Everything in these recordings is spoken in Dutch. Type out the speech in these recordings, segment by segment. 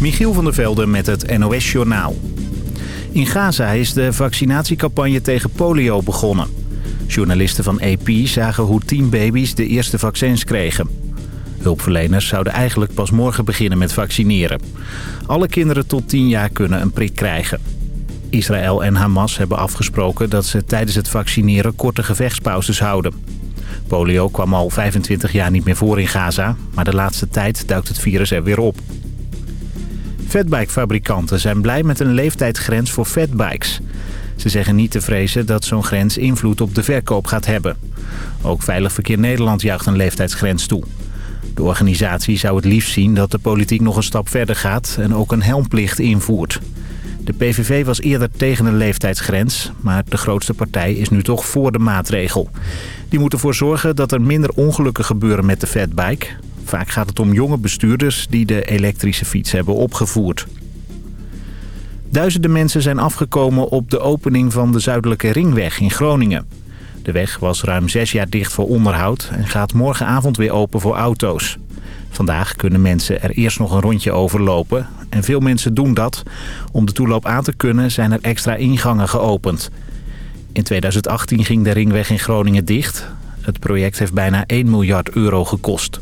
Michiel van der Velde met het NOS-journaal. In Gaza is de vaccinatiecampagne tegen polio begonnen. Journalisten van AP zagen hoe tien baby's de eerste vaccins kregen. Hulpverleners zouden eigenlijk pas morgen beginnen met vaccineren. Alle kinderen tot 10 jaar kunnen een prik krijgen. Israël en Hamas hebben afgesproken dat ze tijdens het vaccineren korte gevechtspauzes houden. Polio kwam al 25 jaar niet meer voor in Gaza, maar de laatste tijd duikt het virus er weer op. Fatbike-fabrikanten zijn blij met een leeftijdsgrens voor fatbikes. Ze zeggen niet te vrezen dat zo'n grens invloed op de verkoop gaat hebben. Ook Veilig Verkeer Nederland juicht een leeftijdsgrens toe. De organisatie zou het liefst zien dat de politiek nog een stap verder gaat en ook een helmplicht invoert. De PVV was eerder tegen een leeftijdsgrens, maar de grootste partij is nu toch voor de maatregel. Die moet ervoor zorgen dat er minder ongelukken gebeuren met de fatbike. Vaak gaat het om jonge bestuurders die de elektrische fiets hebben opgevoerd. Duizenden mensen zijn afgekomen op de opening van de Zuidelijke Ringweg in Groningen. De weg was ruim zes jaar dicht voor onderhoud en gaat morgenavond weer open voor auto's. Vandaag kunnen mensen er eerst nog een rondje overlopen. En veel mensen doen dat. Om de toeloop aan te kunnen zijn er extra ingangen geopend. In 2018 ging de ringweg in Groningen dicht. Het project heeft bijna 1 miljard euro gekost.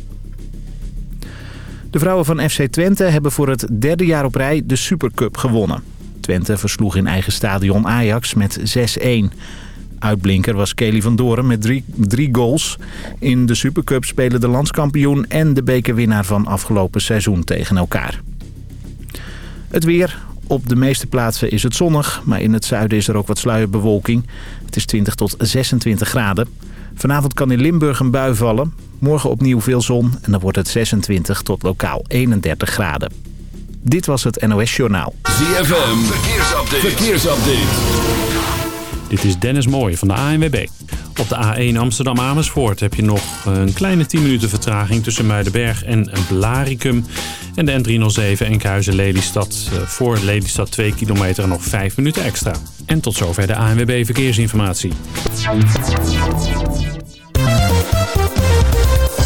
De vrouwen van FC Twente hebben voor het derde jaar op rij de Supercup gewonnen. Twente versloeg in eigen stadion Ajax met 6-1. Uitblinker was Kelly van Doren met drie, drie goals. In de Supercup spelen de landskampioen en de bekerwinnaar van afgelopen seizoen tegen elkaar. Het weer. Op de meeste plaatsen is het zonnig, maar in het zuiden is er ook wat sluierbewolking. Het is 20 tot 26 graden. Vanavond kan in Limburg een bui vallen. Morgen opnieuw veel zon en dan wordt het 26 tot lokaal 31 graden. Dit was het NOS Journaal. ZFM, verkeersupdate. verkeersupdate. Dit is Dennis Mooij van de ANWB. Op de A1 Amsterdam-Amersfoort heb je nog een kleine 10 minuten vertraging tussen Muidenberg en Blaricum. En de N307 Enkhuizen-Lelystad eh, voor Lelystad 2 kilometer en nog 5 minuten extra. En tot zover de ANWB Verkeersinformatie.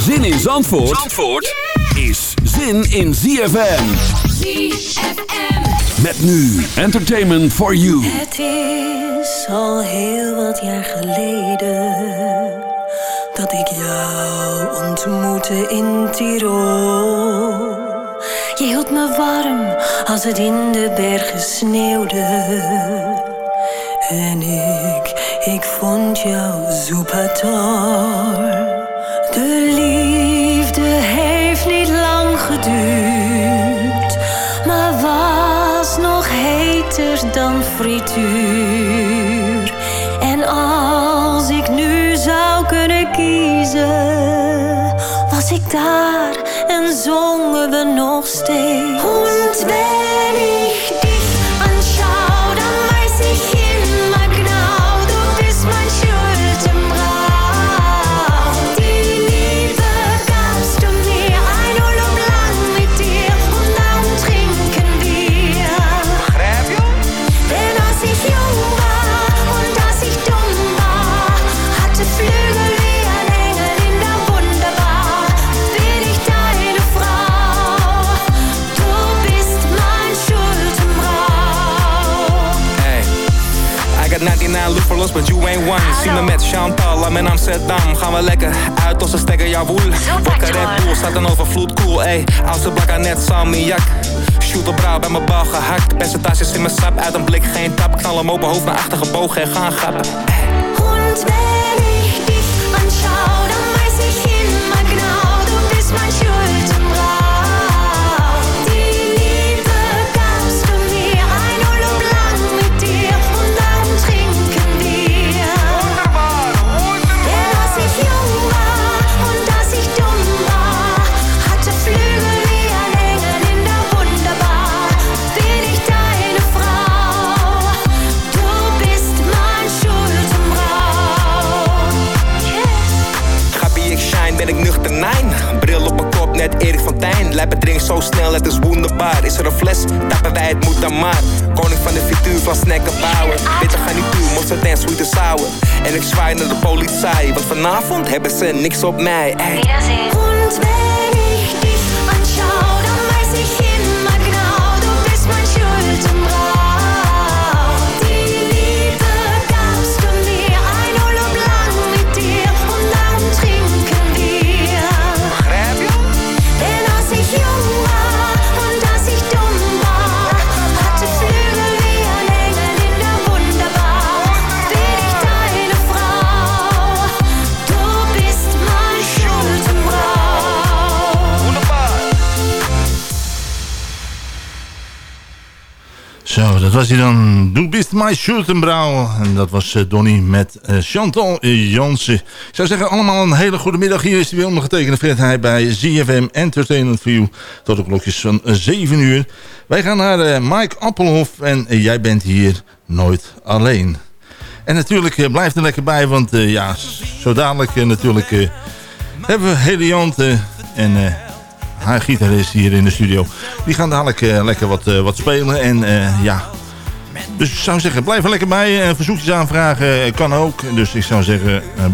Zin in Zandvoort, Zandvoort is zin in ZFM. ZFM. Met nu Entertainment for You. Het is al heel wat jaar geleden dat ik jou ontmoette in Tirol. Je hield me warm als het in de bergen sneeuwde. En ik, ik vond jou super toll. De liefde heeft niet lang geduurd, maar was nog heter dan frituur. En als ik nu zou kunnen kiezen, was ik daar en zongen we nog steeds. Niks op mij. Ey. Was hij dan. Du bist my Schultenbrouw. En dat was eh, Donny met eh, Chantal Jansen. Ik zou zeggen, allemaal een hele goede middag. Hier is hij weer ondergetekende Fred Heij bij ZFM Entertainment View. Tot de klokjes van 7 uur. Wij gaan naar eh, Mike Appelhof. En eh, jij bent hier nooit alleen. En natuurlijk eh, blijf er lekker bij. Want eh, ja, zo dadelijk eh, natuurlijk eh, hebben we Heliant eh, en... eh, haar gitarist hier in de studio. Die gaan dadelijk eh, lekker wat, eh, wat spelen. En eh, ja, dus ik zou zeggen, blijf er lekker bij. En verzoekjes aanvragen eh, kan ook. Dus ik zou zeggen, eh,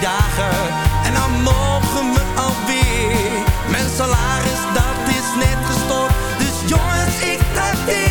dagen en dan mogen we alweer. Mijn salaris dat is net gestort, dus jongens ik trakteer.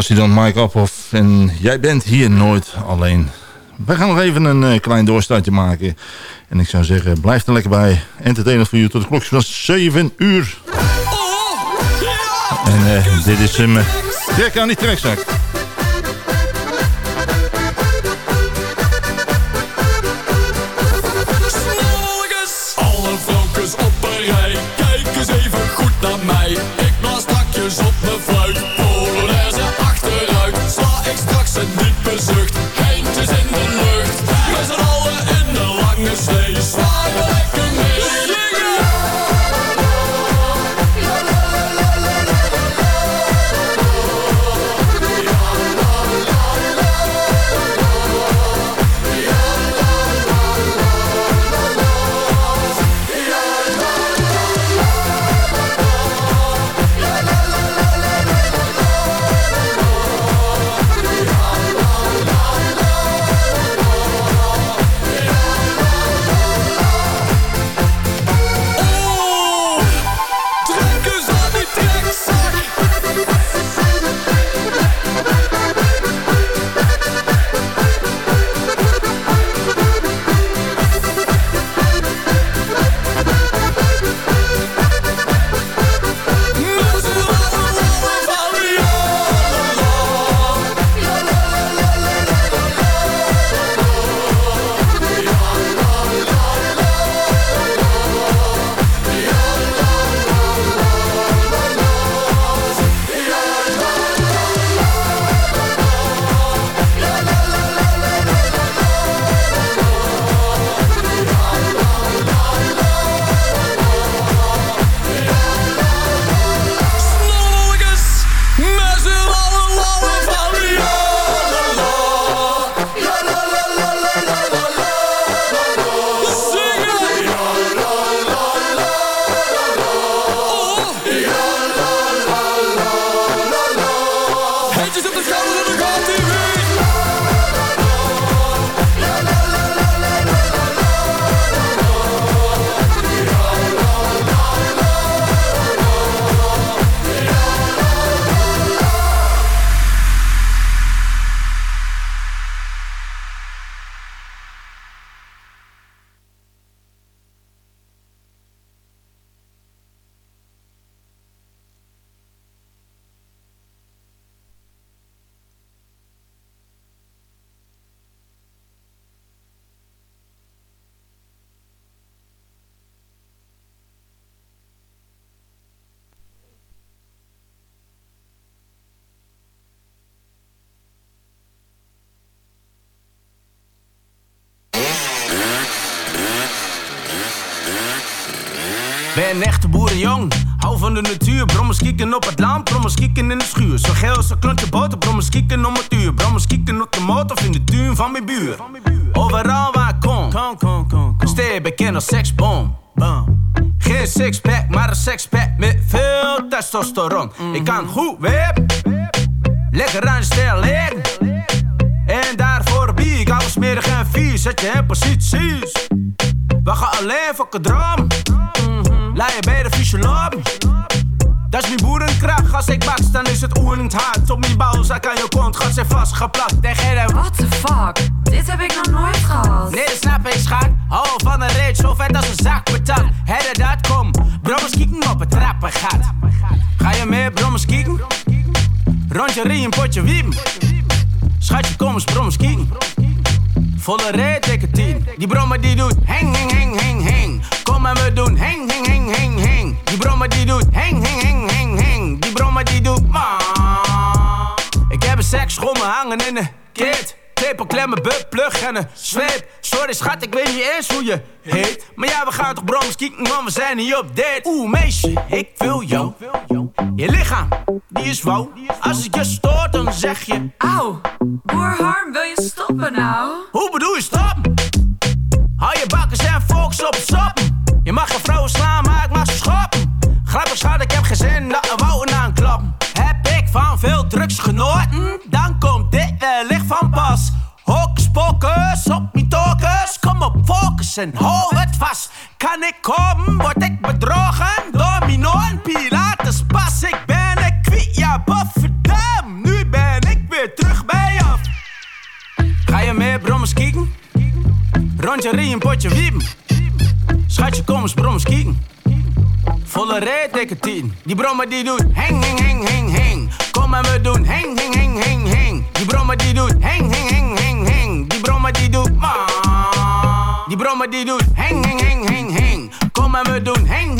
Was hij dan, Mike Appelhof. En jij bent hier nooit alleen. Wij gaan nog even een eh, klein doorstartje maken. En ik zou zeggen, blijf er lekker bij. Entertainment voor u tot de klokjes van 7 uur. En eh, dit is hem. Uh, trek aan die trekzak. Ben een echte boerenjong, hou van de natuur. Brommers kieken op het land, brommers kieken in de schuur. Zo geel een klontje boter, brommers kieken om het uur. Brommers kieken op de motor of in de tuin van mijn buur. Overal waar ik kom, kom, kom, kom, kom. Stay bekend als seksbom. Bam. Geen sixpack, maar een sexpack met veel testosteron. Ik kan goed wip, lekker aan de. En daarvoor bied ik alles smerig en vies. Zet je in posities. We gaan alleen voor drum. Laat je bij de fysioloog. Dat is mijn boerenkracht. Als ik baks, dan is het oerend hard. Op mijn balzak aan je kont gaat ze vastgeplakt. Tegen de... What the fuck? Dit heb ik nog nooit gehad. Nee, dat snap ik, schat. Hou van een reet, zo vet als een zak betak. Hedde dat, kom. Brommers kieken op het trappengat. Ga je mee, brommers kieken? Rondje rie, een potje wiepen. Schatje, kom eens, brommers kieken. Volle reet, dikke tien. Die brommer die doet heng, heng, heng, heng, heng. Kom en we doen heng, heng, heng, heng, heng. Die brommer die doet heng, heng, heng, heng, heng. Die brommer die doet ma. Ik heb een seksschommel hangen in de kit. Tepel, klemmen, bub, plug en een zweep. Sorry schat, ik weet niet eens hoe je heet. Maar ja, we gaan toch brommers kieken, man, we zijn niet op date. Oeh, meisje, ik wil jou. Je lichaam, die is wauw. Als het je stoort, dan zeg je... Auw, boer Harm, wil je stoppen nou? Hoe bedoel je stoppen? Hou je bakkers en focus op stoppen. Je mag geen vrouwen slaan, maar ik mag ze schoppen. Grappig schat, ik heb geen zin dat er wouden aanklappen. Heb ik van veel drugs genoten? Hokus pokus, op mijn tokus. Kom op, focus en hou het vast. Kan ik komen, word ik bedrogen? Domino en Pilates pas. Ik ben een kwiet, ja, bofferdam. Nu ben ik weer terug bij af. Ga je mee, brommers kieken? Rondje rie, een potje wiepen. Schatje, kom eens, brommers kieken. Volle dikke tien. Die brommer die doet heng, heng, heng, heng, heng. Kom en we doen heng, heng, heng, heng, heng. Die brommer die doet heng, heng, heng, heng, heng. Die brommer die doet ma. Die brommer die doet heng, heng, heng, heng, heng. Kom en we doen heng,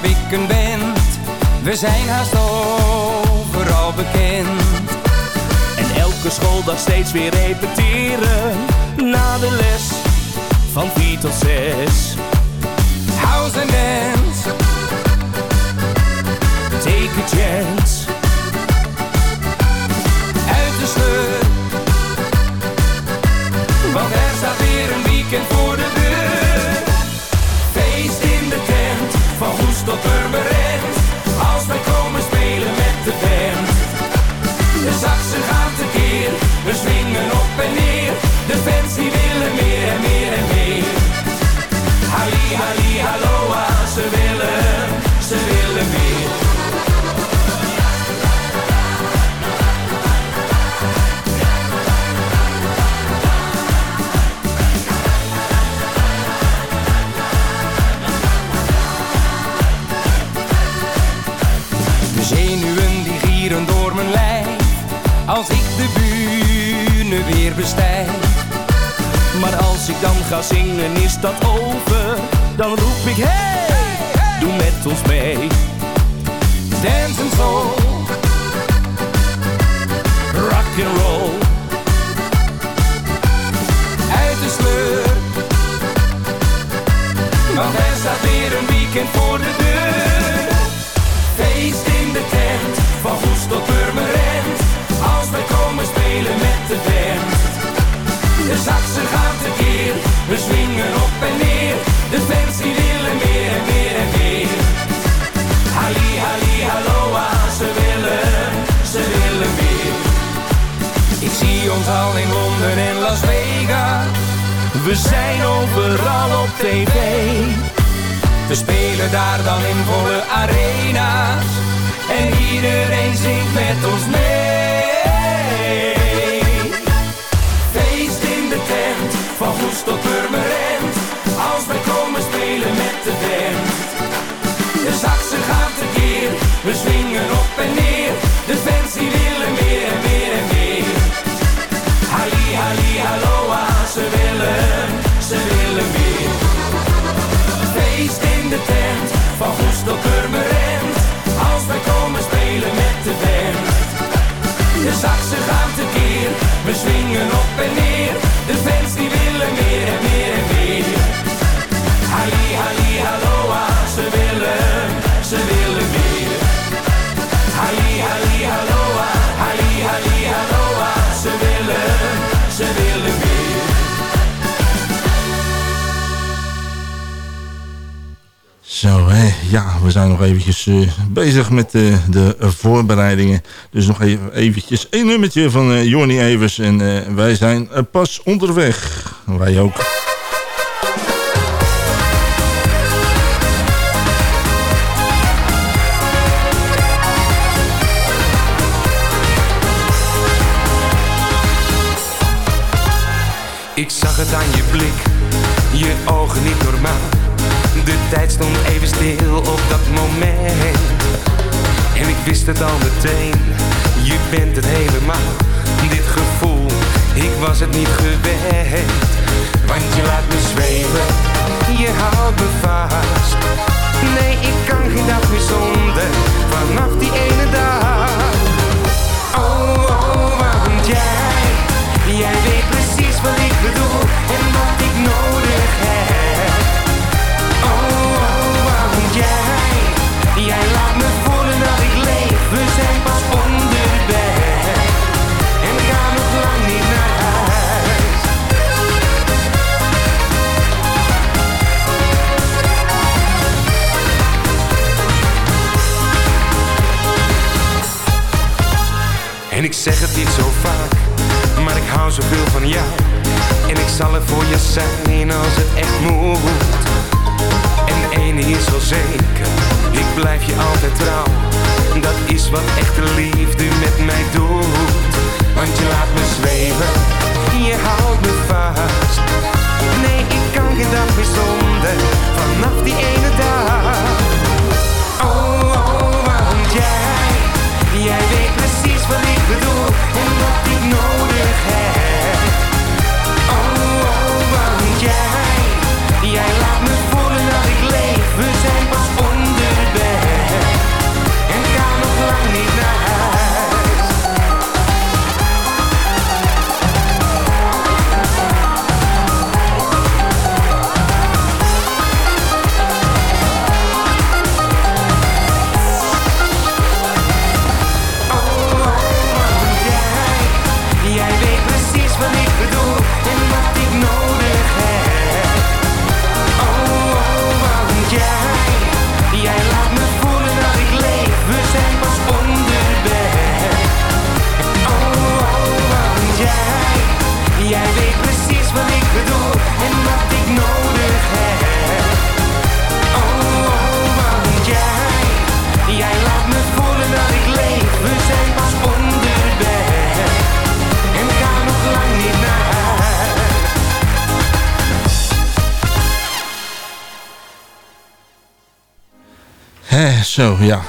heb ik. We zijn haast overal bekend. En elke schooldag steeds weer repeteren. Na de les van 4 tot 6. House and dance. Take a chance. Bühne weer bestijg Maar als ik dan ga zingen is dat over. Dan roep ik hey, doe met ons mee. Dance and soul Rock and roll. Uit de sleur Want er staat weer een weekend voor de deur Feest in de tent Van Goes tot Purmerend Als wij komen spelen de band De saxen gaan tekeer We swingen op en neer. De fans die willen meer en meer en meer. Halli, halloa Ze willen, ze willen meer. Ik zie ons al in Londen en Las Vegas. We zijn overal op tv. We spelen daar dan in volle arena's. En iedereen zingt met ons mee hoest tot Purmerend. Als wij komen spelen met de band. De zaksen gaan tekeer, we ja, we zijn nog eventjes eh, bezig met eh, de voorbereidingen. Dus nog even eventjes een nummertje van Johnny Evers. En wij zijn pas onderweg. Wij ook. Ik zag het aan je blik, je ogen niet normaal. De tijd stond even stil op dat moment. En ik wist het al meteen, je bent het helemaal. Dit gevoel, ik was het niet gewend. Want je laat me zweven, je houdt me vast. Nee, ik kan geen dag meer zonder, vanaf die ene dag. Oh, oh, want jij, jij zeg het niet zo vaak, maar ik hou zoveel van jou. En ik zal er voor je zijn als het echt moet. En één is wel zeker, ik blijf je altijd trouw. Dat is wat echte liefde met mij doet. Want je laat me zweven, je houdt me vast. Nee, ik kan geen dag meer zonder, vanaf die ene dag. Ik nodig. Zo, ja.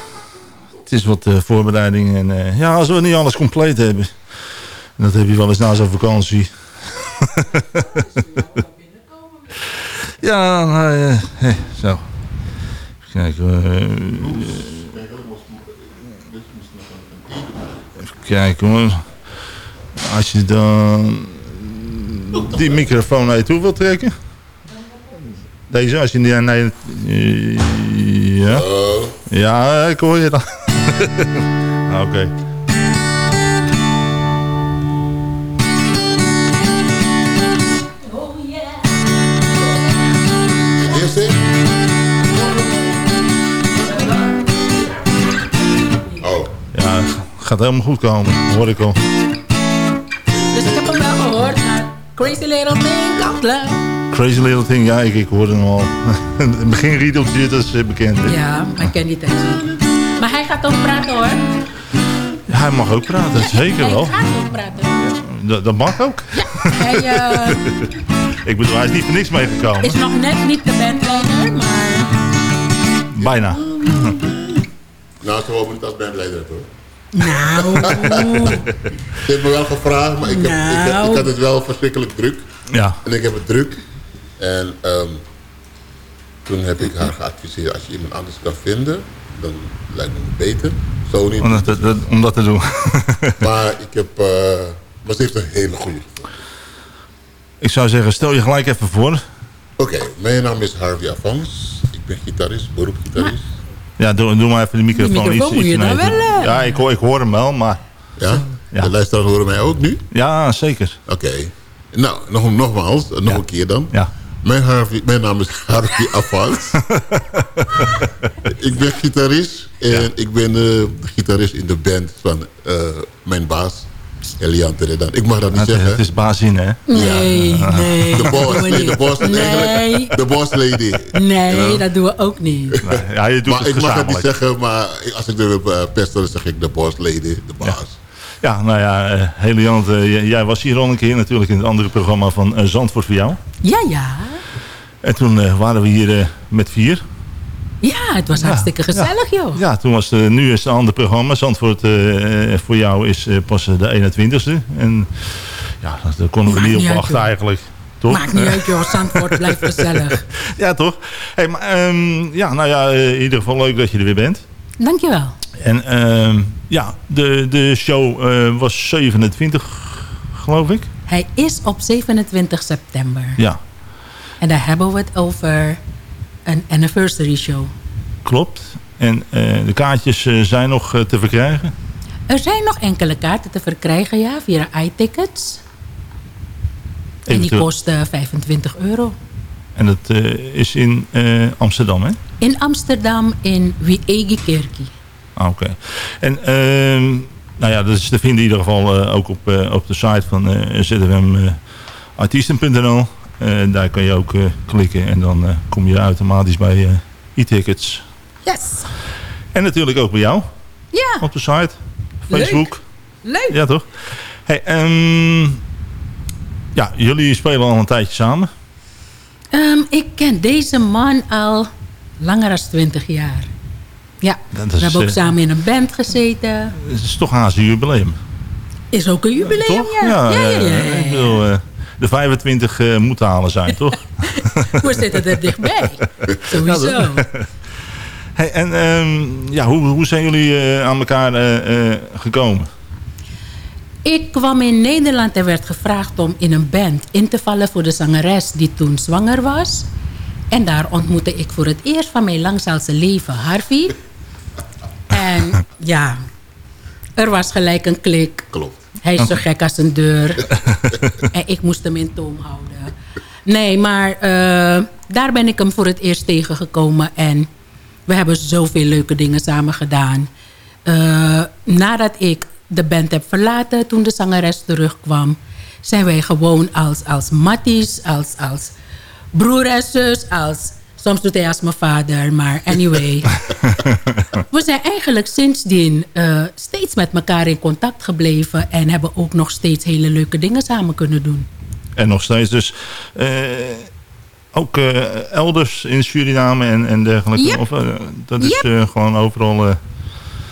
Het is wat eh, voorbereiding. En eh, ja, als we niet alles compleet hebben. En dat heb je wel eens na zo'n vakantie. ja, nou, eh, hè, zo. Kijken. eh, kijken hoor. Als je dan die microfoon naar je toe wilt trekken. Deze, als je die naar je... Ja. Ja, ik hoor je dan. Ah, Oké. Eerste? Oh. Ja, gaat helemaal goed komen, hoor ik al. Dus ik heb hem wel gehoord. maar Crazy Little Thing, God Love. Crazy Little Thing, ja, ik, ik hoorde hem al. Het beginriedeltje, dat is eh, bekend. hè? Ja, maar ik ken die tekst niet. Maar hij gaat ook praten hoor. Ja, hij mag ook praten, zeker wel. Hij gaat ook praten. dat, dat mag ook. Hij eh, Ik bedoel, hij is niet voor niks meegekomen. is nog net niet de bandleider, maar... Bijna. Nou, ik het als bandleider hoor. Nou... Ze heeft me wel gevraagd, maar ik, heb, ik, heb, Nou. ik had het wel verschrikkelijk druk. Ja. En ik heb het druk. En ehm, toen heb ik haar geadviseerd, als je iemand anders kan vinden, dan lijkt me het beter. Zo niet. Om dat, te- dat- om dat te doen. Maar ik heb, eh, maar ze heeft een hele goede. Ik zou zeggen, stel je gelijk even voor. Oké, mijn naam is Harvey Avans. Ik ben gitarist, beroepsgitarist. Ja, doe, doe maar even de microfoon, iets, moet je dan wel, toe. eh. Ja, ik hoor, ik hoor hem wel, maar... Ja? De luisteraars horen mij ook nu? Ja, zeker. Oké. Nou, nog, nogmaals, nog een keer dan. Ja. Mijn, Harvey, mijn naam is Harvey Avans. ik ben gitarist. En ik ben eh, de gitarist in de band van eh, mijn baas, Elian Teredan. Ik mag dat niet Het, zeggen. het is bazin, hè? Nee, nee. De dat boss, nee, de boss. Nee, De boss lady. nee Ja. dat doen we ook niet. Ja, je doet maar het ik mag het niet zeggen, maar als ik er wil uh, pesten, dan zeg ik de boss lady, de baas. Ja, nou ja, uh, Heliant, uh, jij was hier al een keer natuurlijk in het andere programma van uh, Zandvoort voor jou. Ja, ja. En toen uh, waren we hier uh, met vier. Ja, het was hartstikke gezellig, ja. joh. Ja, toen was het, nu is het een ander programma. Zandvoort uh, voor jou is pas de 21ste. En ja, daar konden we niet op wachten eigenlijk. Toch? Maakt niet uit, joh. Zandvoort blijft gezellig. ja, toch? Hey, maar, um, ja, nou ja, in ieder geval leuk dat je er weer bent. Dankjewel. En uh, ja, de, de show was 27, geloof ik. Hij is op 27 september. Ja. En daar hebben we het over een anniversary show. Klopt. En uh, de kaartjes zijn nog te verkrijgen? Er zijn nog enkele kaarten te verkrijgen, ja, via iTickets. En die kosten 25 euro. En dat is in Amsterdam, hè? In Amsterdam, in Wiegekerkie. Ah, Oké. Okay. En uh, nou ja, dat is te vinden in ieder geval ook op, op de site van zfmartiesten.nl. daar kan je ook klikken en dan kom je automatisch bij e-tickets. Yes. En natuurlijk ook bij jou. Ja. Op de site. Facebook. Leuk. Leuk. Ja, toch? Hey, um, ja, jullie spelen al een tijdje samen. Um, ik ken deze man al langer dan 20 jaar. Ja, dat we hebben ook samen in een band gezeten. Het is toch haast een jubileum. Is ook een jubileum, ja. Ja, ja, ja, ja, ja. Ik bedoel, uh, de 25 uh, moet te halen zijn, toch? We zitten er dichtbij. Sowieso. hey, en um, ja, hoe, hoe zijn jullie aan elkaar gekomen? Ik kwam in Nederland en werd gevraagd om in een band in te vallen voor de zangeres die toen zwanger was. En daar ontmoette ik voor het eerst van mijn langzaalse leven Harvey. En ja, er was gelijk een klik. Klopt. Hij is zo gek als een deur. en ik moest hem in toom houden. Nee, maar uh, daar ben ik hem voor het eerst tegengekomen. En we hebben zoveel leuke dingen samen gedaan. Uh, nadat ik de band heb verlaten, toen de zangeres terugkwam... zijn wij gewoon als, als matties, als... als broer en zus als... Soms doet hij als mijn vader, maar anyway. we zijn eigenlijk sindsdien uh, steeds met elkaar in contact gebleven... en hebben ook nog steeds hele leuke dingen samen kunnen doen. En nog steeds dus... Uh, ook uh, elders in Suriname en, en dergelijke? Yep. Of, dat is yep. gewoon overal...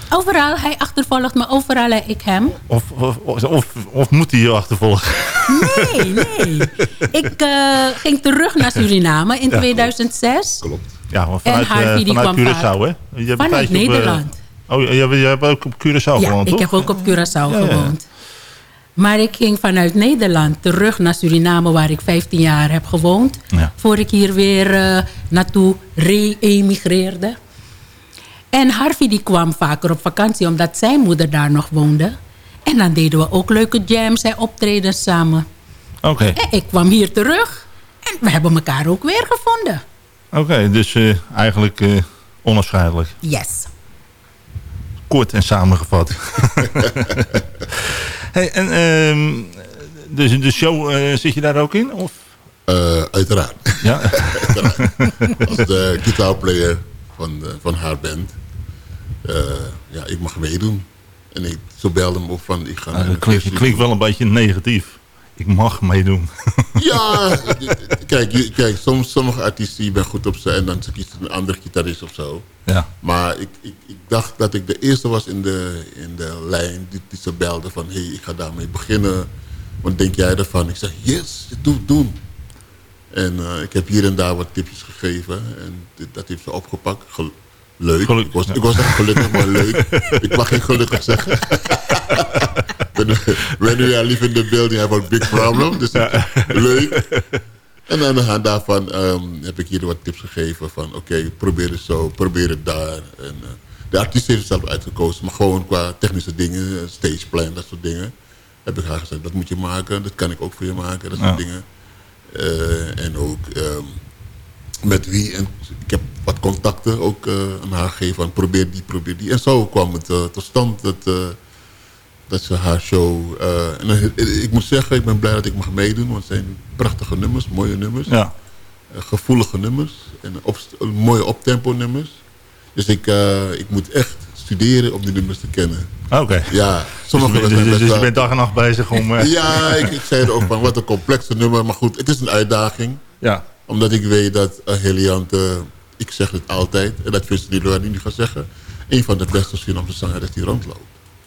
Overal, hij achtervolgt me overal ik hem. Of, of, of, of moet hij je achtervolgen? Nee, nee. Ik uh, ging terug naar Suriname in ja, 2006. Klopt. Ja, vanuit, en Harvey, die vanuit kwam Curaçao, hè? Je hebt vanuit Nederland. Op, uh, oh, je, je hebt ook op Curaçao ja, gewoond, ik toch? heb ook op Curaçao ja, gewoond. Ja. Maar ik ging vanuit Nederland terug naar Suriname... waar ik 15 jaar heb gewoond. Voor ik hier weer uh, naartoe re-emigreerde. En Harvey die kwam vaker op vakantie omdat zijn moeder daar nog woonde. En dan deden we ook leuke jams en optredens samen. Oké. Okay. En ik kwam hier terug en we hebben elkaar ook weer gevonden. Oké, okay, dus uh, eigenlijk uh, onafscheidelijk. Yes. Kort en samengevat. hey, en uh, dus de show, uh, zit je daar ook in? Of? Uh, uiteraard. Ja? uiteraard. Als de gitaarplayer van, uh, van haar band. Uh, ja, ik mag meedoen. En ik, ze belden me op van, ik ga... Naar dat klinkt, wel een beetje negatief. Ik mag meedoen. Ja, kijk, kijk soms, sommige artiesten, je bent goed op ze en dan ze kiezen een andere gitarist of zo. Ja. Maar ik, ik, ik dacht dat ik de eerste was in de, in de lijn die, die ze belden van... hé, hey, ik ga daarmee beginnen. Wat denk jij ervan? Ik zeg, yes, doe, doen. En eh, ik heb hier en daar wat tipjes gegeven. En dit- dat heeft ze opgepakt. Gel- leuk. ik, was, ik was echt gelukkig, maar leuk. ik mag geen gelukkig zeggen. when, we are living in the building, have a big problem. Dus leuk. En aan de hand daarvan ehm, heb ik hier wat tips gegeven van... oké, probeer het zo, probeer het daar. En, eh, de artiest heeft het zelf uitgekozen. Maar gewoon qua technische dingen, stageplan, dat soort dingen... heb ik haar gezegd, dat moet je maken. Dat kan ik ook voor je maken, dat soort Ja. dingen. Eh, en ook ehm, met wie. En ik heb wat contacten ook eh, aan haar gegeven. Van probeer die, probeer die. En zo kwam het eh, tot stand dat, dat ze haar show... en ik moet zeggen, ik ben blij dat ik mag meedoen. Want het zijn prachtige nummers, mooie nummers. Ja. Gevoelige nummers. En op, mooie optempo nummers. Dus ik, ik moet echt studeren om die nummers te kennen. Oké. Ja, sommige dus, zijn dus, dus je bent dag en nacht bezig om... eh, ja, ik, ik zei er ook van, wat een complexe nummer. Maar goed, het is een uitdaging. Ja. Omdat ik weet dat uh, Heliante, ik zeg het altijd... en dat vindt Lilo nu gaat zeggen... een van de beste Surinaamse zangeres die rondloopt.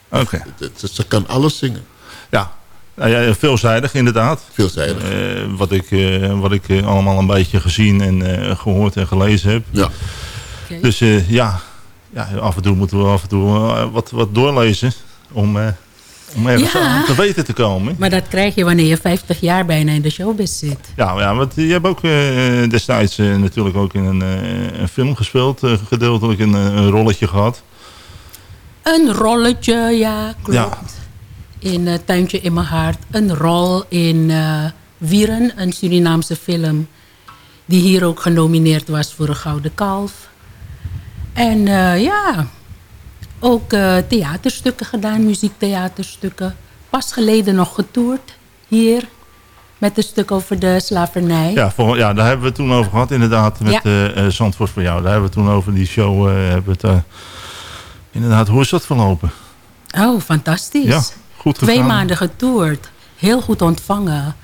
Oké. Het- het- Ze kan alles zingen. Ja. Nou ja, veelzijdig inderdaad. Veelzijdig. Eh, wat ik, eh, wat ik eh, allemaal een beetje gezien en eh, gehoord en gelezen heb. Ja. Dus eh, ja. Ja, af en toe moeten we af en toe eh, wat, wat doorlezen. Om, eh, om ergens Ja. aan te weten te komen. Maar dat krijg je wanneer je 50 jaar bijna in de showbiz zit. Ja, ja want je hebt ook eh, destijds natuurlijk ook in een, een film gespeeld. gedeeltelijk een, een rolletje gehad. Een rolletje, ja, klopt. Ja. In uh, Tuintje in mijn hart. Een rol in eh, Wieren, een Surinaamse film. Die hier ook genomineerd was voor een Gouden Kalf. En eh, ja, ook eh, theaterstukken gedaan, muziektheaterstukken. Pas geleden nog getoerd hier. Met een stuk over de slavernij. Ja, voor, ja, daar hebben we het toen over gehad inderdaad. Met Ja. eh, Zandvoort voor jou. Daar hebben we toen over die show. hebben we het, inderdaad, hoe is dat verlopen? Oh, fantastisch. Ja, goed Twee gegaan. maanden getoerd. Heel goed ontvangen.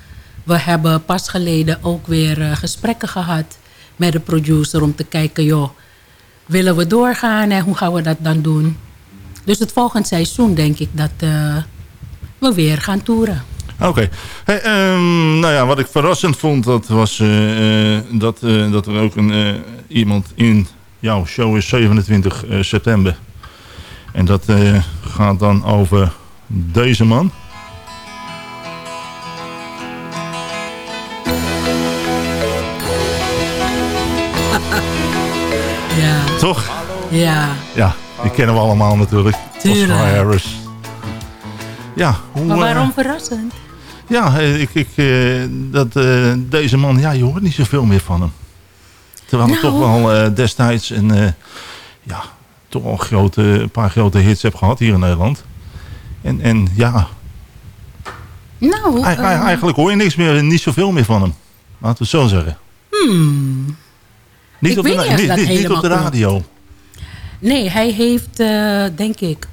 We hebben pas geleden ook weer gesprekken gehad met de producer om te kijken, joh, willen we doorgaan en hoe gaan we dat dan doen? Dus het volgend seizoen denk ik dat eh, we weer gaan toeren. Oké. Hey, ehm, nou ja, wat ik verrassend vond, dat was eh, eh, dat, eh, dat er ook een, eh, iemand in jouw show is 27 eh, september. En dat eh, gaat dan over deze man. Ja. Toch? Ja. Ja, die kennen we allemaal natuurlijk. Tuurlijk. Oscar Harris. Ja, hoe... Maar eh, waarom verrassend? Ja, eh, ik, ik, eh, dat, eh, deze man, ja, je hoort niet zoveel meer van hem. Terwijl hij Nou. toch wel eh, destijds een, eh, ja, toch al grote, een paar grote hits heeft gehad hier in Nederland. En, en ja, Nou, ei- ei- eigenlijk hoor je niks meer, niet zoveel meer van hem. Laten we het zo zeggen. hmm. Niet, Ik op de, weet na- niet dat niet, niet op de radio. Nee, hij heeft, eh, denk ik,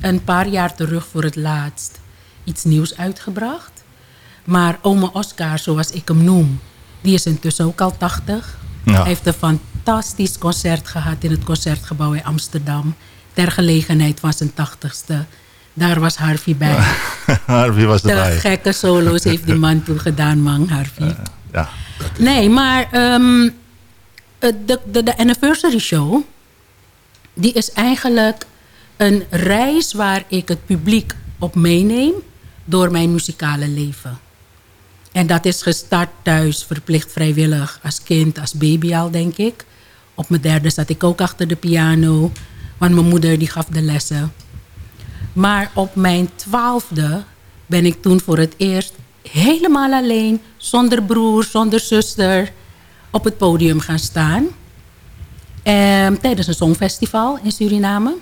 een paar jaar terug voor het laatst iets nieuws uitgebracht. Maar oma Oscar, zoals ik hem noem, die is intussen ook al 80. Ja. Hij heeft een fantastisch concert gehad in het Concertgebouw in Amsterdam. Ter gelegenheid van zijn 80ste. Daar was Harvey bij. Harvey was De erbij. gekke solo's heeft die man toen gedaan, man, Harvey. Ja. Nee, maar ehm, eh, de, de, de anniversary show... die is eigenlijk een reis waar ik het publiek op meeneem... door mijn muzikale leven. En dat is gestart thuis, verplicht vrijwillig... als kind, als baby al, denk ik. Op mijn derde zat ik ook achter de piano... want mijn moeder die gaf de lessen. Maar op mijn twaalfde ben ik toen voor het eerst helemaal alleen, zonder broer, zonder zuster, op het podium gaan staan. Ehm, tijdens een songfestival in Suriname.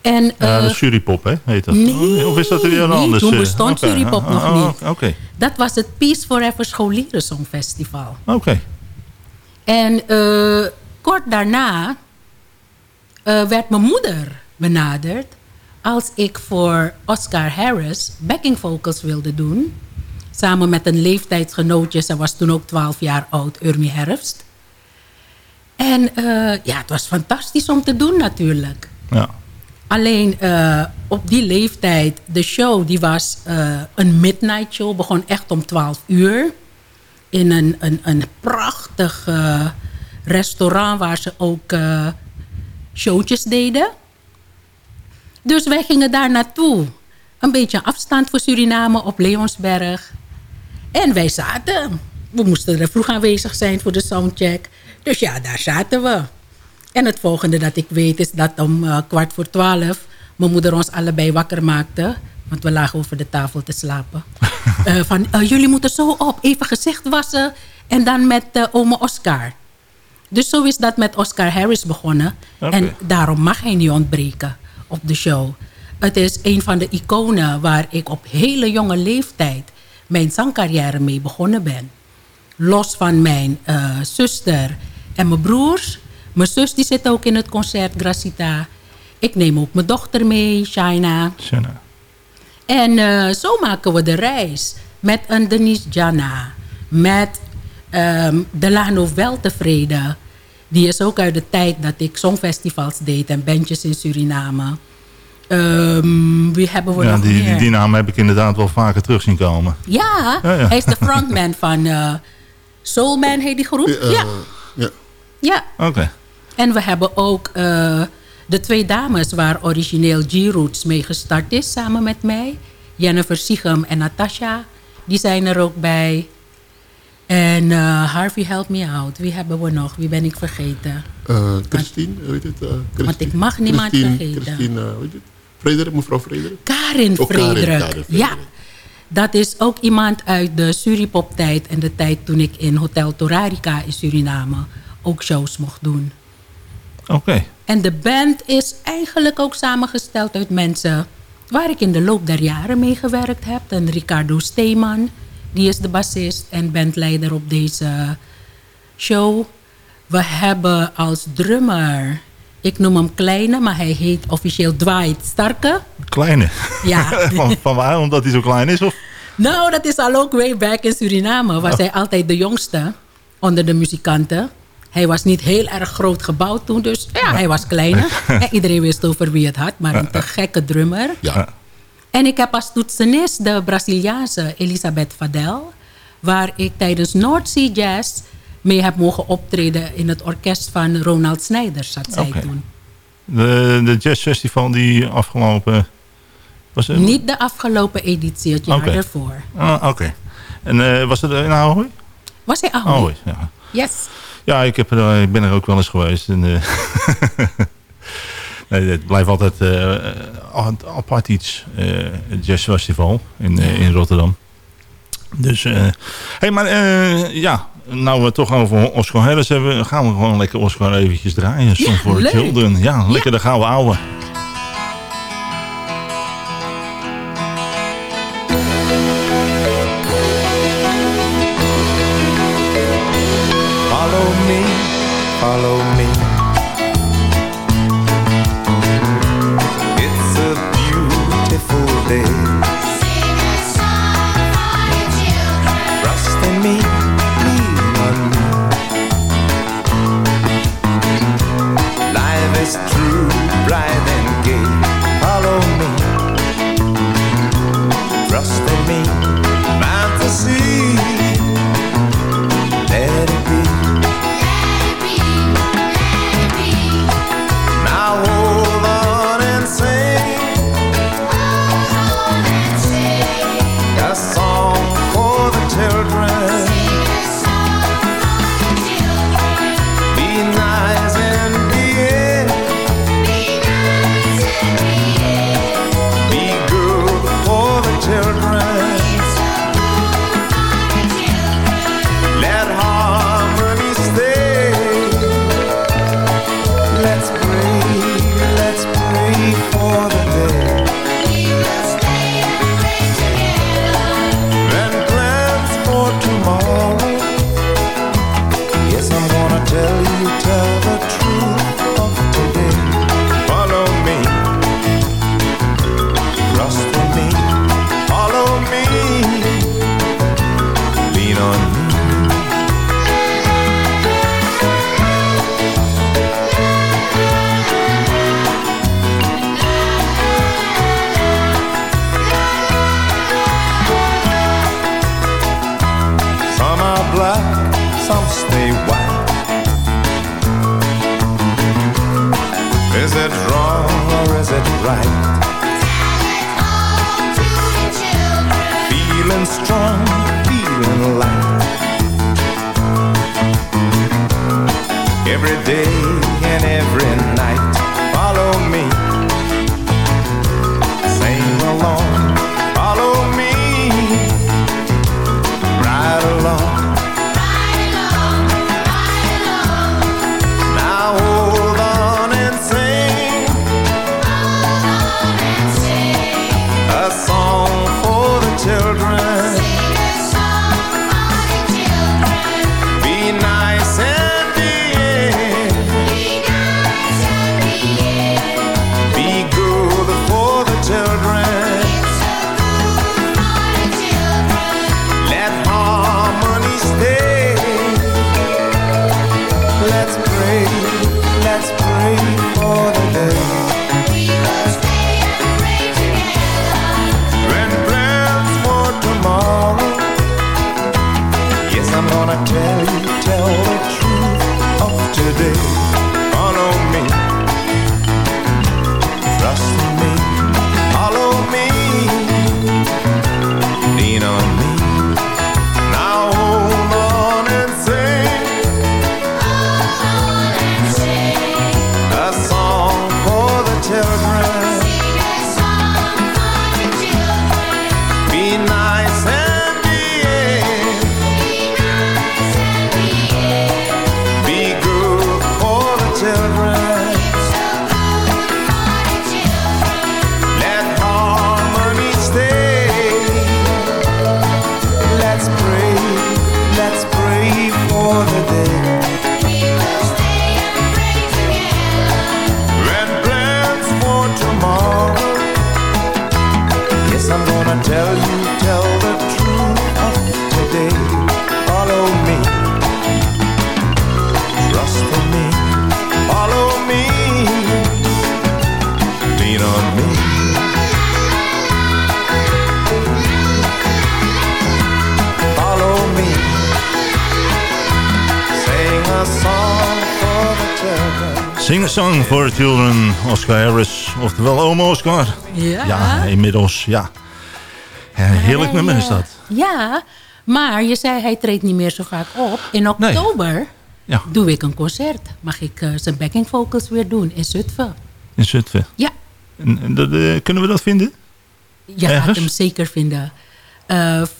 En, Ja, eh, de Suripop, hè, heet dat? Nee, of is dat weer nee, anders? toen eh? bestond Suripop ah, nog ah, niet. Oké, dat was het Peace Forever Scholieren Songfestival. oké. En eh, kort daarna werd mijn moeder benaderd als ik voor Oscar Harris backing vocals wilde doen... samen met een leeftijdsgenootje, ze was toen ook 12 jaar oud, Urmi Herfst. En eh, ja, het was fantastisch om te doen natuurlijk. Ja. Alleen eh, op die leeftijd, de show die was eh, een midnight show. Begon echt om 12 uur. In een, een, een prachtig restaurant waar ze ook showtjes deden. Dus wij gingen daar naartoe. Een beetje afstand voor Suriname op Leonsberg. En wij zaten. We moesten er vroeg aanwezig zijn voor de soundcheck. Dus ja, daar zaten we. En het volgende dat ik weet is dat om eh, kwart voor twaalf... mijn moeder ons allebei wakker maakte. Want we lagen over de tafel te slapen. Eh, van, eh, jullie moeten zo op, even gezicht wassen... en dan met ome Oscar. Dus zo is dat met Oscar Harris begonnen. En daarom mag hij niet ontbreken op de show. Het is een van de iconen waar ik op hele jonge leeftijd... mijn zangcarrière mee begonnen ben. Los van mijn eh, zuster en mijn broers. Mijn zus die zit ook in het concert Gracita. Ik neem ook mijn dochter mee, Shaina. Shanna. En eh, zo maken we de reis. Met een Denise Jana. Met ehm Delano Weltevreden. Die is ook uit de tijd dat ik songfestivals deed en bandjes in Suriname. Ehm, wie hebben we Ja, nog die, die, meer? die naam heb ik inderdaad wel vaker terug zien komen. Ja, Ja, ja. hij is de frontman van eh Soulman, heet die groep? Eh, ja. ja. ja. Oké. En we hebben ook eh, de twee dames waar origineel G-Roots mee gestart is, samen met mij. Jennifer Siegem en Natasha, die zijn er ook bij. En eh, Harvey Help Me Out, wie hebben we nog? Wie ben ik vergeten? Eh, Christine, weet het? eh, Want ik mag niemand Christine, vergeten. Christine, weet het? Frederik, mevrouw Frederik? Karin Oh, Frederik. Karin ja, dat is ook iemand uit de Suripop-tijd... en de tijd toen ik in Hotel Torarica in Suriname ook shows mocht doen. Oké. En de band is eigenlijk ook samengesteld uit mensen... waar ik in de loop der jaren mee gewerkt heb. En Ricardo Steeman, die is de bassist en bandleider op deze show. We hebben als drummer... Ik noem hem Kleine, maar hij heet officieel Dwight Starke. Kleine. Ja. van, van waar? Omdat hij zo klein is? Of? Nou, dat is al ook way back in Suriname. Was Oh. hij altijd de jongste onder de muzikanten. Hij was niet heel erg groot gebouwd toen, dus ja, hij was kleiner. En iedereen wist over wie het had, maar een te gekke drummer. Ja. En ik heb als toetsenist de Braziliaanse Elisabeth Vadel... waar ik tijdens North Sea Jazz mee heb mogen optreden... in het orkest van Ronald Snijders, zat zij toen. De, de jazzfestival die afgelopen... Was het? Niet de afgelopen editie, het jaar Oké. ervoor. Ah, Oké. En eh, was het in Ahoy? Was hij Ahoy? Ahoy, ja. Yes. Ja, ik, heb er, ik ben er ook wel eens geweest. En, eh, nee, het blijft altijd eh, apart iets, eh, het jazzfestival in, eh, in Rotterdam. Dus, eh hey, maar eh, ja, nou we het toch over Oscar Harris hebben, gaan we gewoon lekker Oscar eventjes draaien. Song for leuk. Children. Ja, lekker de gouden ouwe. Follow me, follow me. Day song for children, Oscar Harris. Oftewel oma Oscar. Ja. Ja, inmiddels, ja. Heerlijk nummer is eh, dat. Ja, maar je zei hij treedt niet meer zo vaak op. In oktober Ja. doe ik een concert. Mag ik eh, zijn backing vocals weer doen in Zutphen. In Zutphen. Ja. En, en dat, eh, kunnen we dat vinden? Je gaat hem zeker vinden.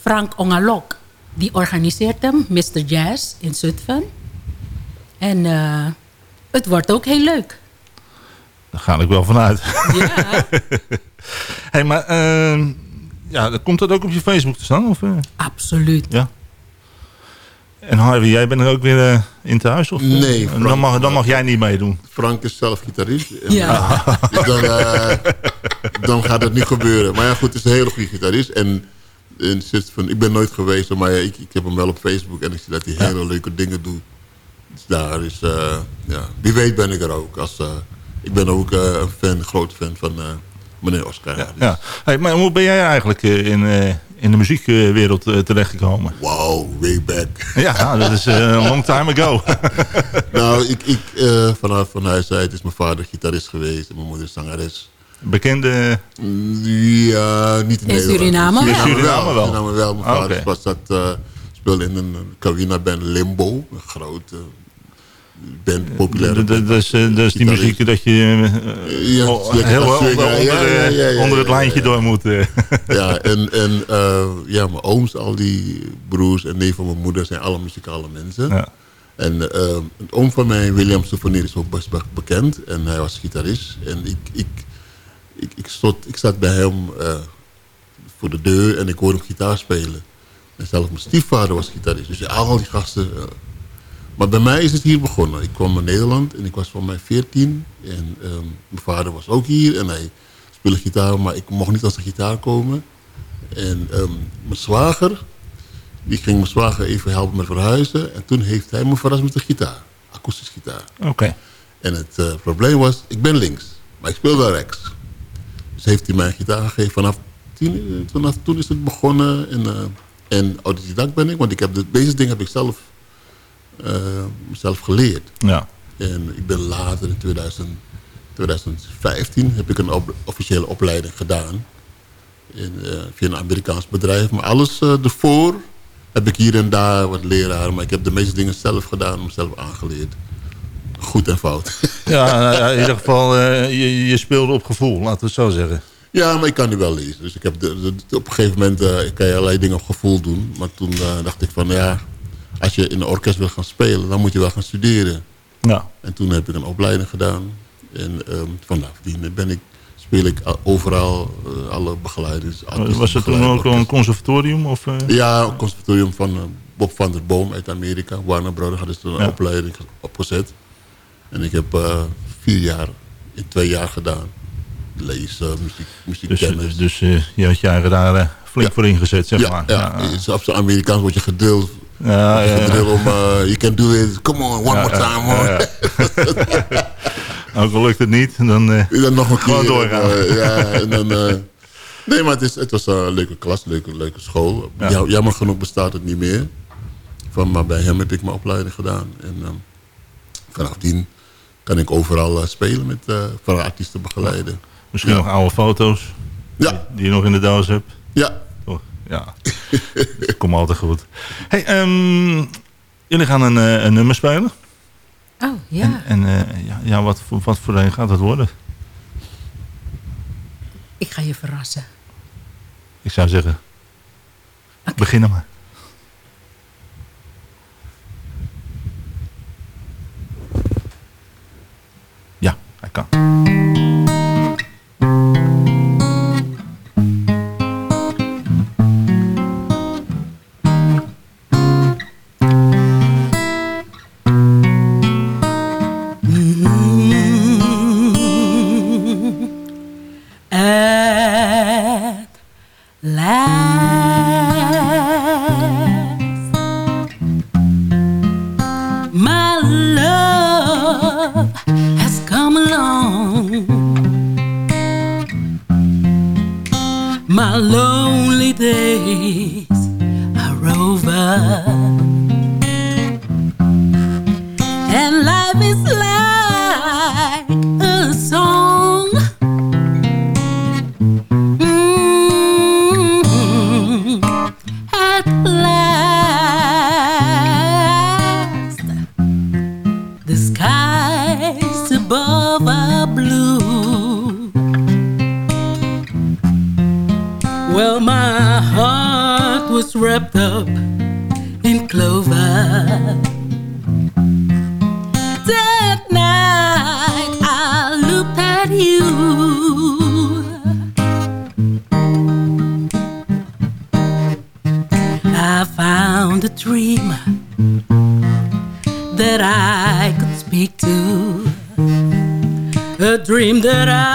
Frank Ongalok, die organiseert hem, Mr. Jazz in Zutphen. En het wordt ook heel leuk. Daar ga ik wel vanuit. Ja. hey, maar ehm, ja, komt dat ook op je Facebook te staan? Of, eh? Absoluut. Ja. En Harvey, jij bent er ook weer eh, in thuis? Of, eh? Nee, dan Frank- mag, dan mag jij niet meedoen. Frank is zelf gitarist. En, Ja. dus dan, eh, dan gaat het niet gebeuren. Maar ja, goed, het is een hele goede gitarist. En, van, ik ben nooit geweest, maar ik, ik heb hem wel op Facebook. En ik zie dat hij hele leuke dingen doet. Daar is, eh, ja, wie weet ben ik er ook. Als, eh, ik ben ook eh, een fan, groot fan van eh, meneer Oscar. Dus- Ja. Hey, maar hoe ben jij eigenlijk eh, in, eh, in de muziekwereld eh, terechtgekomen? Wow, way back. Ja, dat is eh, een long time ago. nou, ik, ik, eh, vanaf van huis uit is mijn vader gitarist geweest en mijn moeder zangeres. Bekende... Ja, niet in, In. Suriname In wel? Suriname wel. Suriname wel. Mijn vader was dat, eh, speelde in een Kawina band Limbo. Een grote band, band. Dat is, eh, is die muziek dat je eh, Ja, oh, lekker heel onder, Ja, eh, ja, onder het lijntje door moet. Ja, en, en ja, mijn ooms, al die broers en neef van mijn moeder zijn alle muzikale mensen. Ja. En een oom van mij, William Souvenir, is ook best be- bekend. En hij was gitarist. En ik, ik, ik, ik, stond, ik zat bij hem voor de deur en ik hoorde hem gitaar spelen. En zelfs mijn stiefvader was gitarist. Dus al die gasten. Maar bij mij is het hier begonnen. Ik kwam naar Nederland en ik was van mij 14. En ehm, mijn vader was ook hier en hij speelde gitaar, maar ik mocht niet als de gitaar komen. En ehm, mijn zwager, die ging mijn zwager even helpen met verhuizen. En toen heeft hij me verrast met de gitaar, akoestisch gitaar. Oké. En het eh, probleem was, ik ben links, maar ik speel wel rechts. Dus heeft hij mij een gitaar gegeven. Vanaf, tien, eh, vanaf toen is het begonnen. En, eh, En autodidact ben ik, want ik heb de, deze dingen heb ik zelf, zelf geleerd. Ja. En ik ben later in 2000, 2015 heb ik een op- officiële opleiding gedaan. In, eh, via een Amerikaans bedrijf. Maar alles eh, ervoor heb ik hier en daar wat leraar. Maar ik heb de meeste dingen zelf gedaan, zelf aangeleerd. Goed en fout. Ja, nou ja, in ieder geval, eh, je, je speelde op gevoel, laten we het zo zeggen. Ja, maar ik kan nu wel lezen. Dus ik heb de, de- op een gegeven moment eh, kan je allerlei dingen op gevoel doen. Maar toen eh, dacht ik van ja, als je in een orkest wil gaan spelen, dan moet je wel gaan studeren. Ja. En toen heb ik een opleiding gedaan. En ehm vanaf die ben ik, speel ik al- overal eh, alle begeleiders. artiesten, Was het toen ook een conservatorium? Of, eh? Ja, een conservatorium van eh, Bob van der Boom uit Amerika. Warner Brothers hadden ze een Ja. opleiding opgezet. En ik heb eh, vier jaar, in twee jaar gedaan. Lezen, muziek, Dus, muziekkennis. dus eh, je had je eigen daar eh, flink voor ingezet, zeg ja, maar. Ja, Dus op zijn Amerikaans word je gedrild. Ja, ja, om, eh, you can do it, come on, one Ja, more time, ja, Ook al lukt het niet, dan, eh, dan nog een gewoon keer. doorgaan. eh, ja, en dan... nee, maar het, is, het was een leuke klas, leuke, leuke school. Ja. Ja, jammer genoeg bestaat het niet meer. Van, maar bij hem heb ik mijn opleiding gedaan. En ehm, vanaf die kan ik overal spelen met uh, van artiesten begeleiden. Misschien nog oude foto's Ja. die, die je nog in de doos hebt. Ja. Ja. Dat komt altijd goed. Hey, ehm, jullie gaan een, eh, een nummer spelen. Oh, ja. En eh, ja, ja, wat, voor- wat voor een gaat het worden? Ik ga je verrassen. Ik zou zeggen, beginnen maar. Ja, hij kan. Wrapped up in clover. That night I looked at you. I found a dream that I could speak to, a dream that I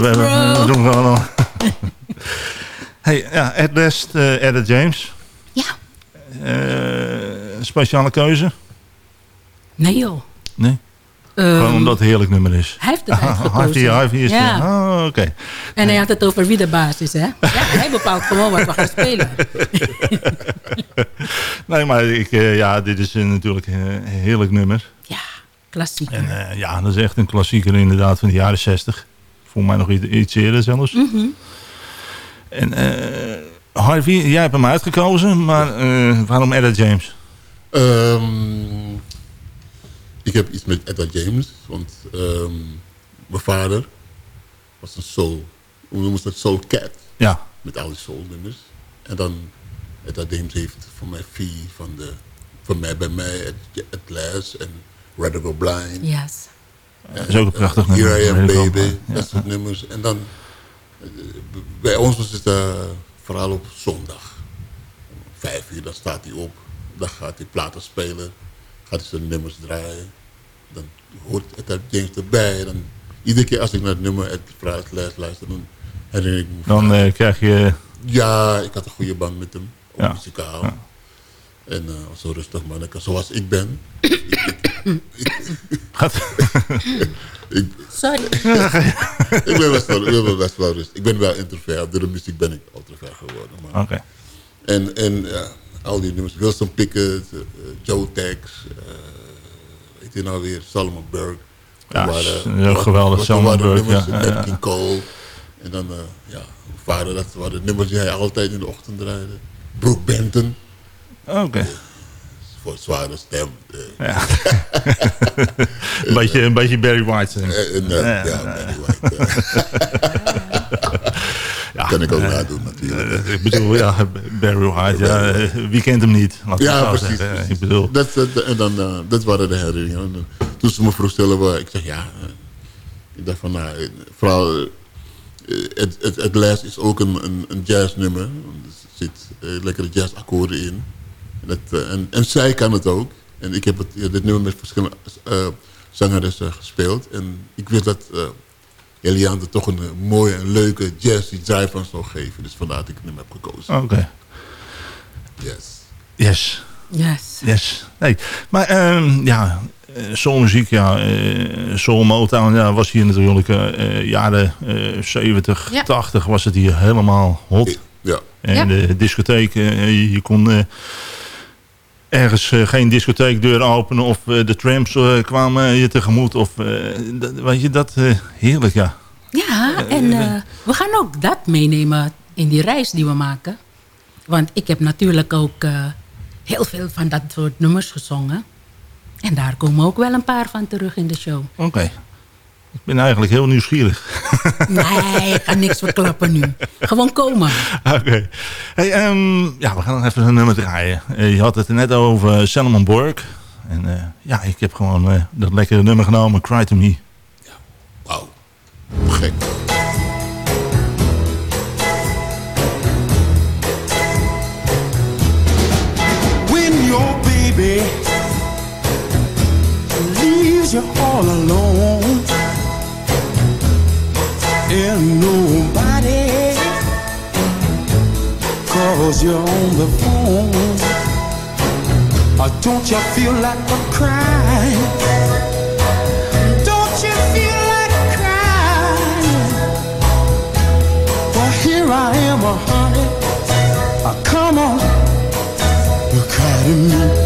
we, doen wel nog. hey, ja, Ed West, Edda James. Ja. Eh, speciale keuze? Nee joh. Nee? Ehm, Gewoon omdat het een heerlijk nummer is. Hij heeft het Ah, uitgekozen. Hij heeft Ja. Oh, oké. En hij had het over wie de baas is, hè? Ja, hij bepaalt gewoon wat we gaan spelen. Nee, maar ik, eh, ja, dit is natuurlijk een heerlijk nummer. Klassiek. En ja, dat is echt een klassieker inderdaad van de jaren 60. Voor mij nog iets, iets eerder zelfs. Mhm. En eh, Harvey, jij hebt hem uitgekozen, maar eh, waarom Edda James? Ehm, ik heb iets met Etta James, want ehm, mijn vader was een soul, hoe noemen ze dat, soul cat. Ja. Met al die soul nummers. En dan, Etta James heeft voor mij vier van de, van mij bij mij, At, At Last en Radical Blind. Yes. Dat is ook een prachtig Here nummer. I Am. Baby, dat soort nummers. En dan, eh, bij ons was het eh, vooral op zondag. Vijf uur, dan staat hij op. Dan gaat hij platen spelen. Gaat hij zijn nummers draaien. Dan hoort het James erbij. Dan, iedere keer als ik naar het nummer uit Fruit luister, dan herinner ik me... Dan eh, krijg je... Ja, ik had een goede band met hem. Ook Ja. muzikaal. Ja. En uh, zo rustig manneke, zoals ik ben. ik, Sorry. ik ben best wel, ik ben best wel rustig. Ik ben wel introvert. Door de muziek ben ik introvert geworden. Maar. Oké. En, en ja, al die nummers. Wilson Pickett, eh, Joe Tex. eh weet je nou weer? Salomon Burke. Ja, heel geweldig, waren Burke, ja, ja, Nat ja. King Cole. En dan, eh, ja, mijn vader, dat waren nummers die hij altijd in de ochtend draaide. Brooke Benton. Oké. Voor zware stem. eh. Ja. een, beetje, een beetje Barry White. Eh, eh, nee, ja, Barry White. ja, kan ik ook nadoen natuurlijk. ik bedoel, ja, Barry White. Ja, wie kent hem niet? Ja, precies. Ik bedoel, Dat, dat, en dan, eh, dat waren de herinneringen. En, toen ze me vroeg stellen, ik zeg ja. ik dacht van, nou, vooral het, het, het les is ook een, een, een jazznummer. Er zit eh, lekkere jazzakkoorden in. En, dat, eh, en, en zij kan het ook. En ik heb het, ja, dit nummer met verschillende eh, zangeressen gespeeld. En ik wist dat uh, Eliane er toch een eh, mooie en leuke jazzy drive van zou geven. Dus vandaar dat ik het nummer heb gekozen. Oké. Yes. Yes. Yes. Yes. Nee. Maar ehm, ja, eh, soulmuziek, ja, eh, soul Motown, ja, was hier natuurlijk eh, eh, jaren eh 70, Ja. 80 was het hier helemaal hot. Ja. En Ja. de discotheek, eh, je, je kon eh, ergens eh, geen discotheekdeur openen of eh, de trams eh, kwamen je tegemoet. Of, dat, weet je, dat heerlijk, ja. Ja, en we gaan ook dat meenemen in die reis die we maken. Want ik heb natuurlijk ook heel veel van dat soort nummers gezongen. En daar komen ook wel een paar van terug in de show. Oké. Ik ben eigenlijk heel nieuwsgierig. Nee, ik ga niks verklappen nu. Gewoon komen. Oké. Hey, ehm, ja, we gaan nog even een nummer draaien. Eh, je had het er net over Salomon Borg. En eh, ja, ik heb gewoon eh, dat lekkere nummer genomen, Cry To Me. Wauw. Gek. when your baby leaves you all alone and nobody calls you on the phone. Or don't you feel like a crying don't you feel like crying well here I am a honey. Uh, come on. Cry to me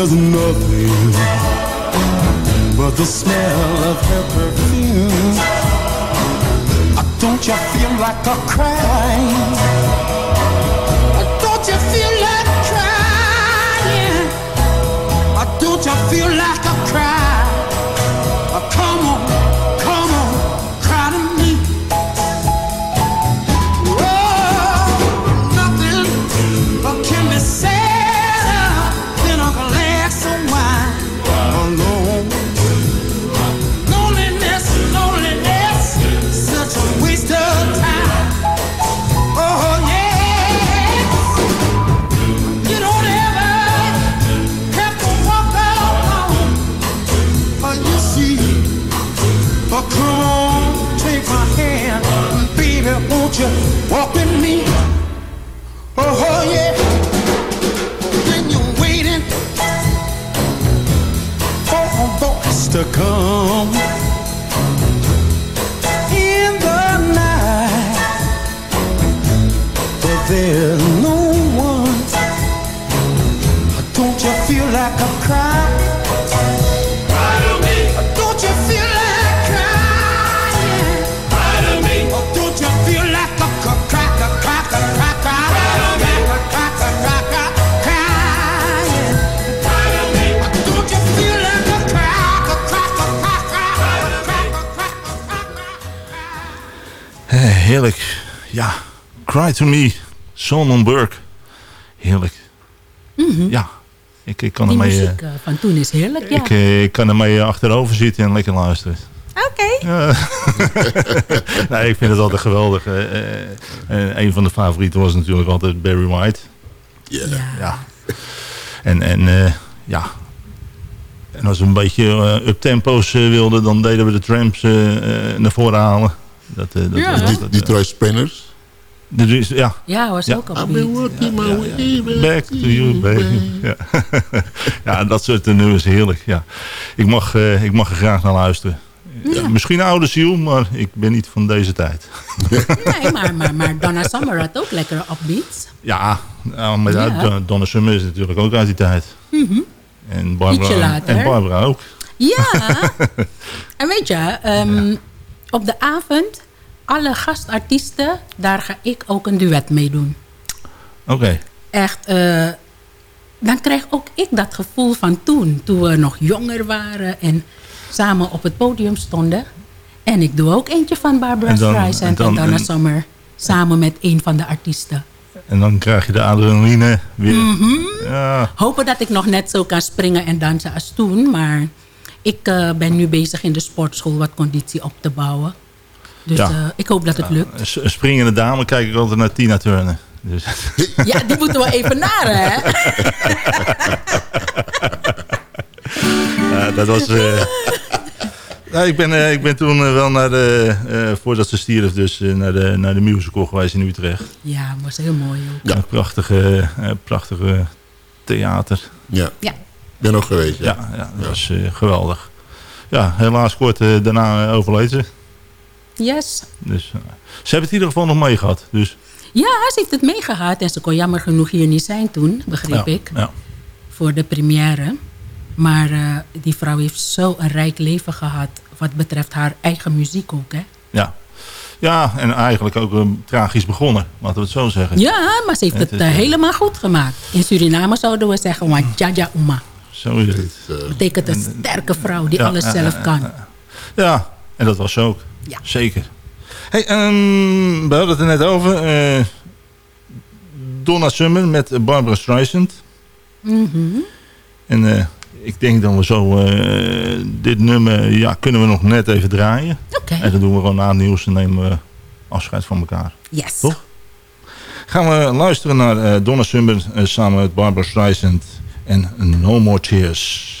there's nothing but the smell of her perfume. Uh, don't you feel like a crying? Uh, don't you feel like crying? Uh, don't you feel like won't you walk with me? Oh, oh yeah. When you're waiting for a voice to come in the night, but heerlijk. Ja, Cry to Me, Solomon Burke. Heerlijk. Mhm. Ja, ik, ik kan Die ermee, eh, muziek eh, van toen is heerlijk, ja. ik, eh, ik kan ermee eh, achterover zitten en lekker luisteren. Oké. Ja. nee, ik vind het altijd geweldig. Eh, eh, eh, een van de favorieten was natuurlijk altijd Barry White. Ja. En, en eh, ja. En als we een beetje up-tempo's wilden, dan deden we de tramps eh, eh, naar voren halen. Dat, eh, dat, Ja. dat- Die- Detroit Spinners. De- dus- ja. Ja, was ook al I've been working my way Back to you, baby. Ja, ja dat soort eh, nummers, heerlijk. Ja. Ik, mag, eh, ik mag er graag naar luisteren. Ja. Misschien oude ziel, maar ik ben niet van deze tijd. Nee, maar, maar, maar Donna Summer had ook lekkere upbeats. Ja, nou, maar Ja. Don- Donna Summer is natuurlijk ook uit die tijd. Mhm. En Barbara, en Barbara ook. Ja. en weet je, ehm, op de avond, alle gastartiesten, daar ga ik ook een duet mee doen. Oké. Echt, eh, dan krijg ook ik dat gevoel van toen. Toen we nog jonger waren en samen op het podium stonden. En ik doe ook eentje van Barbara Streisand en, Donna Summer. Samen met een van de artiesten. En dan krijg je de adrenaline weer. Mhm. Ja, Hopen dat ik nog net zo kan springen en dansen als toen. Maar ik eh, ben nu bezig in de sportschool wat conditie op te bouwen. Dus Ja. eh, ik hoop dat het lukt. Springende dame kijk ik altijd naar Tina Turner. Dus. Ja, die moeten we even naar, hè? Ja, dat was... eh, nou, ik, ben, eh, ik ben toen wel naar de... eh, voordat ze stierf dus naar, de, naar de musical geweest in Utrecht. Ja, was heel mooi ook. Ja. Een prachtige, eh, prachtige theater. Ja. Ja. Ben ook geweest. Ja. Ja, ja dat was eh, geweldig. Ja, helaas kort eh, daarna eh, overleed ze. Yes. Dus, ze hebben het in ieder geval nog mee gehad. Dus, Ja, ze heeft het meegehad. En ze kon jammer genoeg hier niet zijn toen, begreep ja, ik. Ja. Voor de première. Maar eh, die vrouw heeft zo een rijk leven gehad. Wat betreft haar eigen muziek ook, hè? Ja. ja, en eigenlijk ook eh, tragisch begonnen. Laten we het zo zeggen. Ja, maar ze heeft Het het is, helemaal goed gemaakt. In Suriname zouden we zeggen, want Jaja Uma. Zo is het. Betekent een sterke vrouw die Ja, alles zelf kan. ja. En dat was ze ook. Ja. Zeker. Hey, ehm, we hadden het er net over. eh, Donna Summer met Barbara Streisand. Mhm. En eh, ik denk dat we zo eh, dit nummer, ja, kunnen we nog net even draaien. Oké. En dan doen we gewoon na het nieuws en nemen we afscheid van elkaar. Yes. Toch? Gaan we luisteren naar eh, Donna Summer eh, samen met Barbara Streisand en No More Tears.